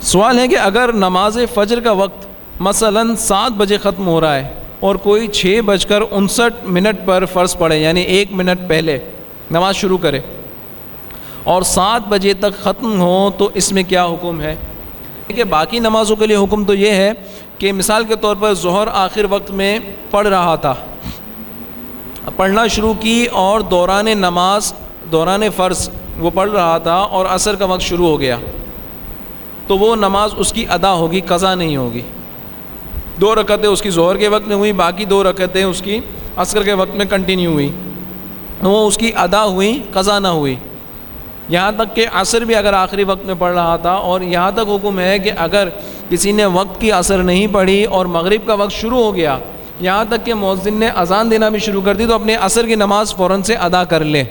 سوال ہے کہ اگر نماز فجر کا وقت مثلاً سات بجے ختم ہو رہا ہے اور کوئی چھ بج کر انسٹھ منٹ پر فرض پڑے یعنی ایک منٹ پہلے نماز شروع کرے اور سات بجے تک ختم ہو، تو اس میں کیا حکم ہے؟ کہ باقی نمازوں کے لیے حکم تو یہ ہے کہ مثال کے طور پر ظہر آخر وقت میں پڑھ رہا تھا۔ پڑھنا شروع کی اور دوران نماز، دوران فرض وہ پڑھ رہا تھا اور عصر کا وقت شروع ہو گیا۔ تو وہ نماز اس کی ادا ہوگی، قضا نہیں ہوگی۔ دو رکعتیں اس کی ظہر کے وقت میں ہوئی باقی دو رکعتیں اس کی عصر کے وقت میں کنٹینیو ہوئی وہ اس کی ادا ہوئی قضا نہ ہوئی یہاں تک کہ عصر بھی اگر آخری وقت میں پڑھ رہا تھا، اور یہاں تک حکم ہے کہ اگر کسی نے وقت کی اثر نہیں پڑھی اور مغرب کا وقت شروع ہو گیا، یہاں تک کہ مؤذن نے اذان دینا بھی شروع کر دی، تو اپنے عصر کی نماز فوراً سے ادا کر لے۔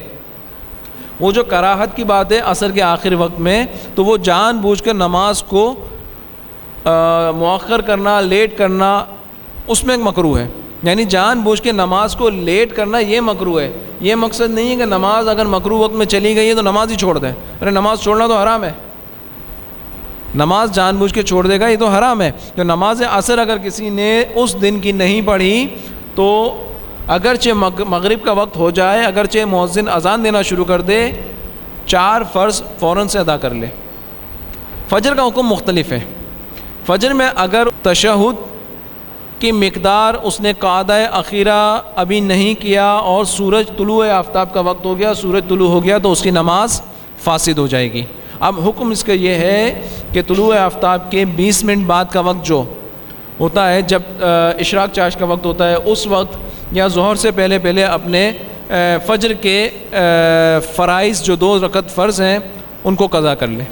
وہ جو کراہت کی بات ہے عصر کے آخر وقت میں، تو وہ جان بوجھ کر نماز کو مؤخر کرنا، لیٹ کرنا، اس میں ایک مکرو ہے۔ یعنی جان بوجھ کے نماز کو لیٹ کرنا یہ مکرو ہے۔ یہ مقصد نہیں ہے کہ نماز اگر مکرو وقت میں چلی گئی ہے تو نماز ہی چھوڑ دیں۔ ارے، نماز چھوڑنا تو حرام ہے۔ نماز جان بوجھ کے چھوڑ دے گا، یہ تو حرام ہے۔ تو نماز اثر اگر کسی نے اس دن کی نہیں پڑھی، تو اگرچہ مغرب کا وقت ہو جائے، اگرچہ مؤذن اذان دینا شروع کر دے، چار فرض فوراً سے ادا کر لے۔ فجر کا حکم مختلف ہے۔ فجر میں اگر تشہد کی مقدار اس نے قعدہ اخیرہ ابھی نہیں کیا اور سورج طلوع آفتاب کا وقت ہو گیا، سورج طلوع ہو گیا تو اس کی نماز فاسد ہو جائے گی۔ اب حکم اس کا یہ ہے کہ طلوع آفتاب کے بیس منٹ بعد کا وقت جو ہوتا ہے، جب اشراق چاش کا وقت ہوتا ہے، اس وقت یا ظہر سے پہلے پہلے اپنے فجر کے فرائض جو دو رکعت فرض ہیں، ان کو قضا کر لیں